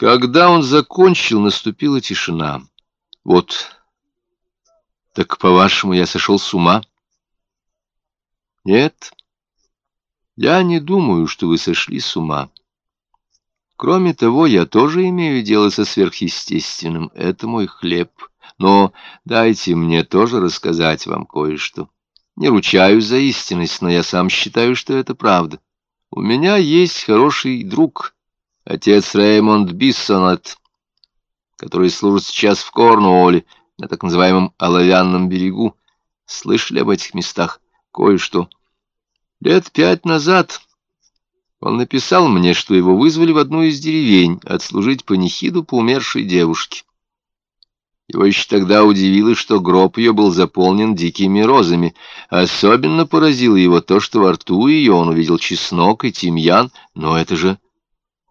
Когда он закончил, наступила тишина. Вот. Так, по-вашему, я сошел с ума? Нет. Я не думаю, что вы сошли с ума. Кроме того, я тоже имею дело со сверхъестественным. Это мой хлеб. Но дайте мне тоже рассказать вам кое-что. Не ручаюсь за истинность, но я сам считаю, что это правда. У меня есть хороший друг, отец Реймонд Биссонет, который служит сейчас в Корнуолле, на так называемом Оловянном берегу. Слышали об этих местах? Кое-что. Лет пять назад он написал мне, что его вызвали в одну из деревень отслужить панихиду по умершей девушке. Его еще тогда удивило, что гроб ее был заполнен дикими розами. Особенно поразило его то, что во рту ее он увидел чеснок и тимьян. Но это же...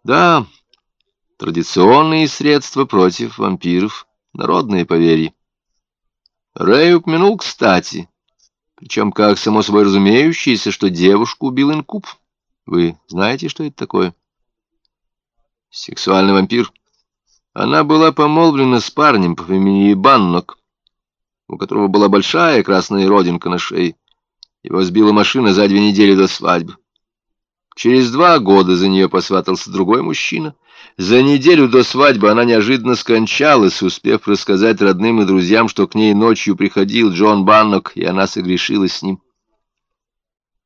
Да, традиционные средства против вампиров, народные поверья. Рэй упомянул кстати, причем как само собой разумеющееся, что девушку убил инкуб. Вы знаете, что это такое? Сексуальный вампир. Она была помолвлена с парнем по имени Баннок, у которого была большая красная родинка на шее. Его сбила машина за две недели до свадьбы. Через два года за нее посватался другой мужчина. За неделю до свадьбы она неожиданно скончалась, успев рассказать родным и друзьям, что к ней ночью приходил Джон Баннок, и она согрешила с ним.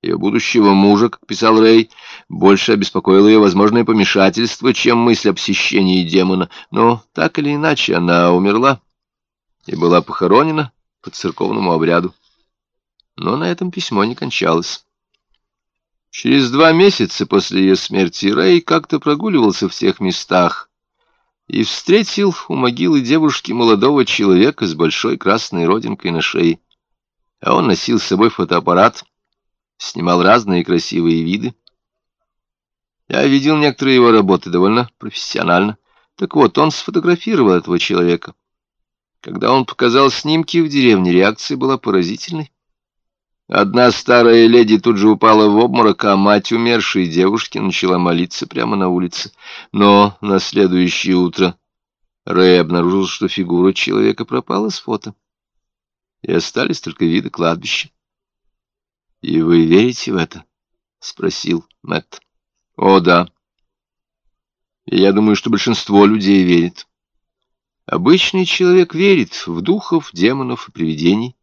Ее будущего мужа, как писал Рэй, больше обеспокоило ее возможное помешательство, чем мысль о посещении демона. Но так или иначе она умерла и была похоронена по церковному обряду. Но на этом письмо не кончалось. Через два месяца после ее смерти Рэй как-то прогуливался в тех местах и встретил у могилы девушки молодого человека с большой красной родинкой на шее. А он носил с собой фотоаппарат — снимал разные красивые виды. Я видел некоторые его работы довольно профессионально. Так вот, он сфотографировал этого человека. Когда он показал снимки в деревне, реакция была поразительной. Одна старая леди тут же упала в обморок, а мать умершей девушки начала молиться прямо на улице. Но на следующее утро Рэй обнаружил, что фигура человека пропала с фото. И остались только виды кладбища. «И вы верите в это?» — спросил Мэтт. «О, да. Я думаю, что большинство людей верит. Обычный человек верит в духов, демонов и привидений.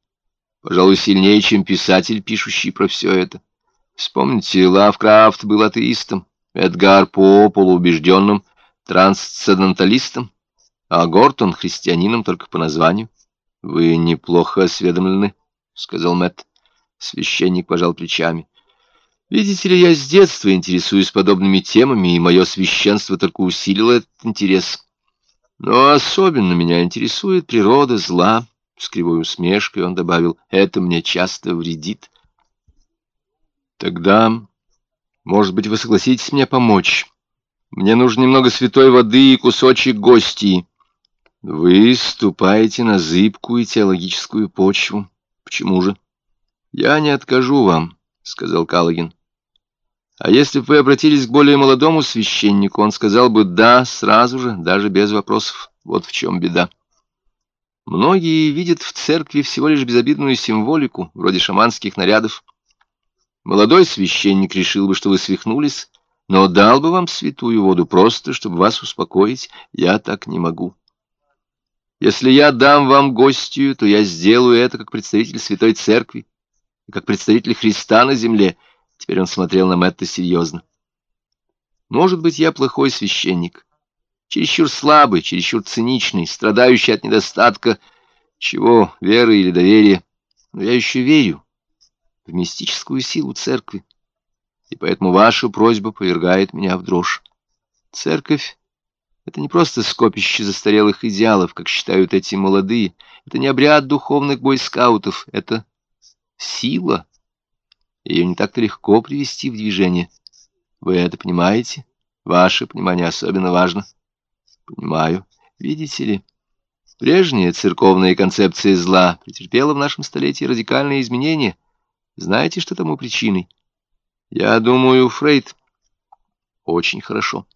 Пожалуй, сильнее, чем писатель, пишущий про все это. Вспомните, Лавкрафт был атеистом, Эдгар По полуубежденным трансценденталистом, а Гортон — христианином только по названию. «Вы неплохо осведомлены», — сказал Мэтт. Священник пожал плечами. Видите ли, я с детства интересуюсь подобными темами, и мое священство только усилило этот интерес. Но особенно меня интересует природа зла. С кривой усмешкой он добавил, это мне часто вредит. Тогда, может быть, вы согласитесь мне помочь? Мне нужно немного святой воды и кусочек гостей. Вы ступаете на зыбкую теологическую почву. Почему же? «Я не откажу вам», — сказал Калагин. «А если бы вы обратились к более молодому священнику, он сказал бы «да» сразу же, даже без вопросов. Вот в чем беда. Многие видят в церкви всего лишь безобидную символику, вроде шаманских нарядов. Молодой священник решил бы, что вы свихнулись, но дал бы вам святую воду просто, чтобы вас успокоить. Я так не могу». Если я дам вам гостью, то я сделаю это как представитель Святой Церкви, как представитель Христа на земле. Теперь он смотрел на Мэтта серьезно. Может быть, я плохой священник, чересчур слабый, чересчур циничный, страдающий от недостатка чего, веры или доверия, но я еще верю в мистическую силу церкви, и поэтому ваша просьба повергает меня в дрожь. Церковь — это не просто скопище застарелых идеалов, как считают эти молодые, это не обряд духовных бойскаутов, это сила. Ее не так-то легко привести в движение. Вы это понимаете? Ваше понимание особенно важно. Понимаю. Видите ли, прежняя церковная концепция зла претерпела в нашем столетии радикальные изменения. Знаете, что тому причиной? Я думаю, Фрейд. Очень хорошо.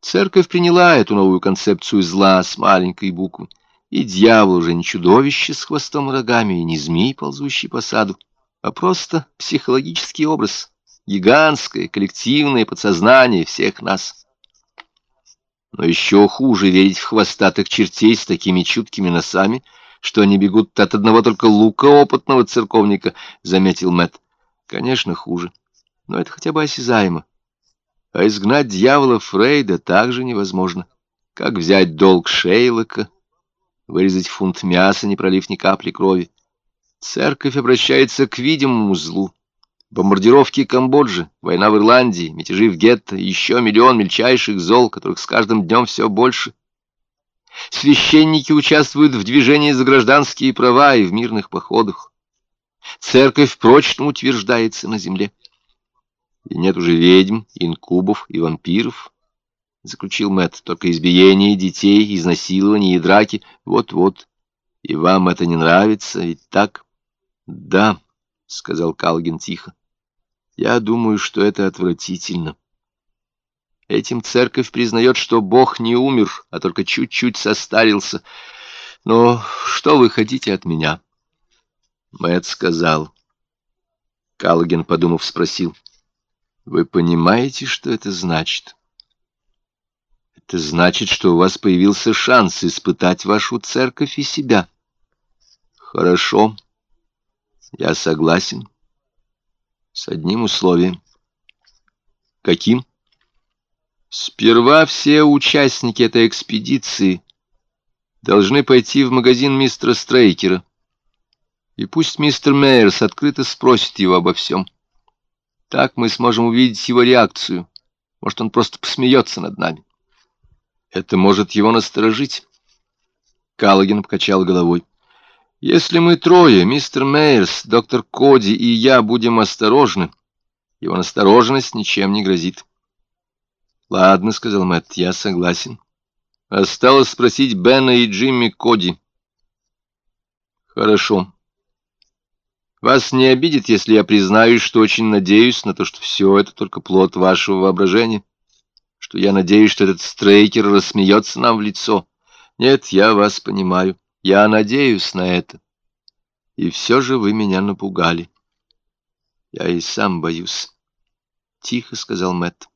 Церковь приняла эту новую концепцию зла с маленькой буквы, и дьявол уже не чудовище с хвостом и рогами, и не змей, ползущий по саду, а просто психологический образ, гигантское коллективное подсознание всех нас. Но еще хуже верить в хвостатых чертей с такими чуткими носами, что они бегут от одного только лука опытного церковника, — заметил Мэтт. Конечно, хуже, но это хотя бы осязаемо. А изгнать дьявола Фрейда также невозможно. Как взять долг Шейлока, вырезать фунт мяса, не пролив ни капли крови. Церковь обращается к видимому злу. Бомбардировки Камбоджи, война в Ирландии, мятежи в гетто, еще миллион мельчайших зол, которых с каждым днем все больше. Священники участвуют в движении за гражданские права и в мирных походах. Церковь прочно утверждается на земле. И нет уже ведьм, инкубов и вампиров, — заключил Мэтт, — только избиение детей, изнасилование и драки. Вот-вот. И вам это не нравится, ведь так? — Да, — сказал Калгин тихо. — Я думаю, что это отвратительно. Этим церковь признает, что Бог не умер, а только чуть-чуть состарился. Но что вы хотите от меня? Мэтт сказал. Каллоген, подумав, спросил. Вы понимаете, что это значит? Это значит, что у вас появился шанс испытать вашу церковь и себя. Хорошо. Я согласен. С одним условием. Каким? Сперва все участники этой экспедиции должны пойти в магазин мистера Стрейкера. И пусть мистер Мейерс открыто спросит его обо всем. Так мы сможем увидеть его реакцию. Может, он просто посмеется над нами. Это может его насторожить. Каллоген покачал головой. Если мы трое, мистер Мейерс, доктор Коди и я, будем осторожны, его настороженность ничем не грозит. Ладно, сказал Мэтт, я согласен. Осталось спросить Бена и Джимми Коди. Хорошо. Вас не обидит, если я признаюсь, что очень надеюсь на то, что все это только плод вашего воображения, что я надеюсь, что этот стрейкер рассмеется нам в лицо. Нет, я вас понимаю. Я надеюсь на это. И все же вы меня напугали. Я и сам боюсь. Тихо сказал Мэтт.